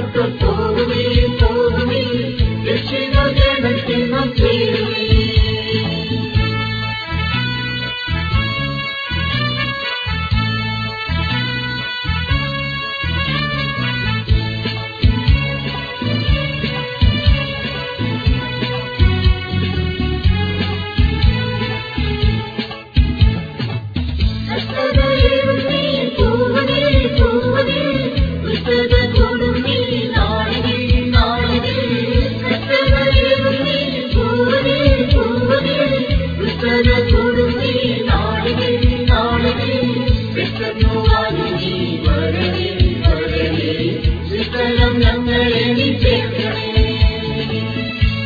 Thank you.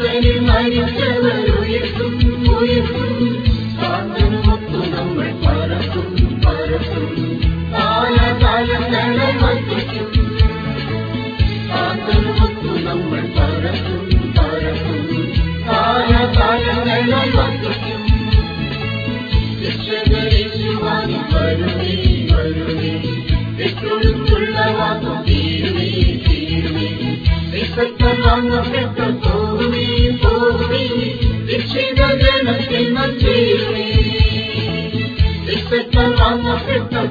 ക്രിസ്തുവിൽ മരിച്ചവർ ഉയർത്തും. ഉയർത്തും നമ്മൾ പറക്കും പറക്കും കാല കാലം നട വസിക്കും നമ്മൾ പറക്കും പറക്കും കാല കാലം നട വസിക്കും കൃഷ്ണകളിൽ വരുവേ Mr.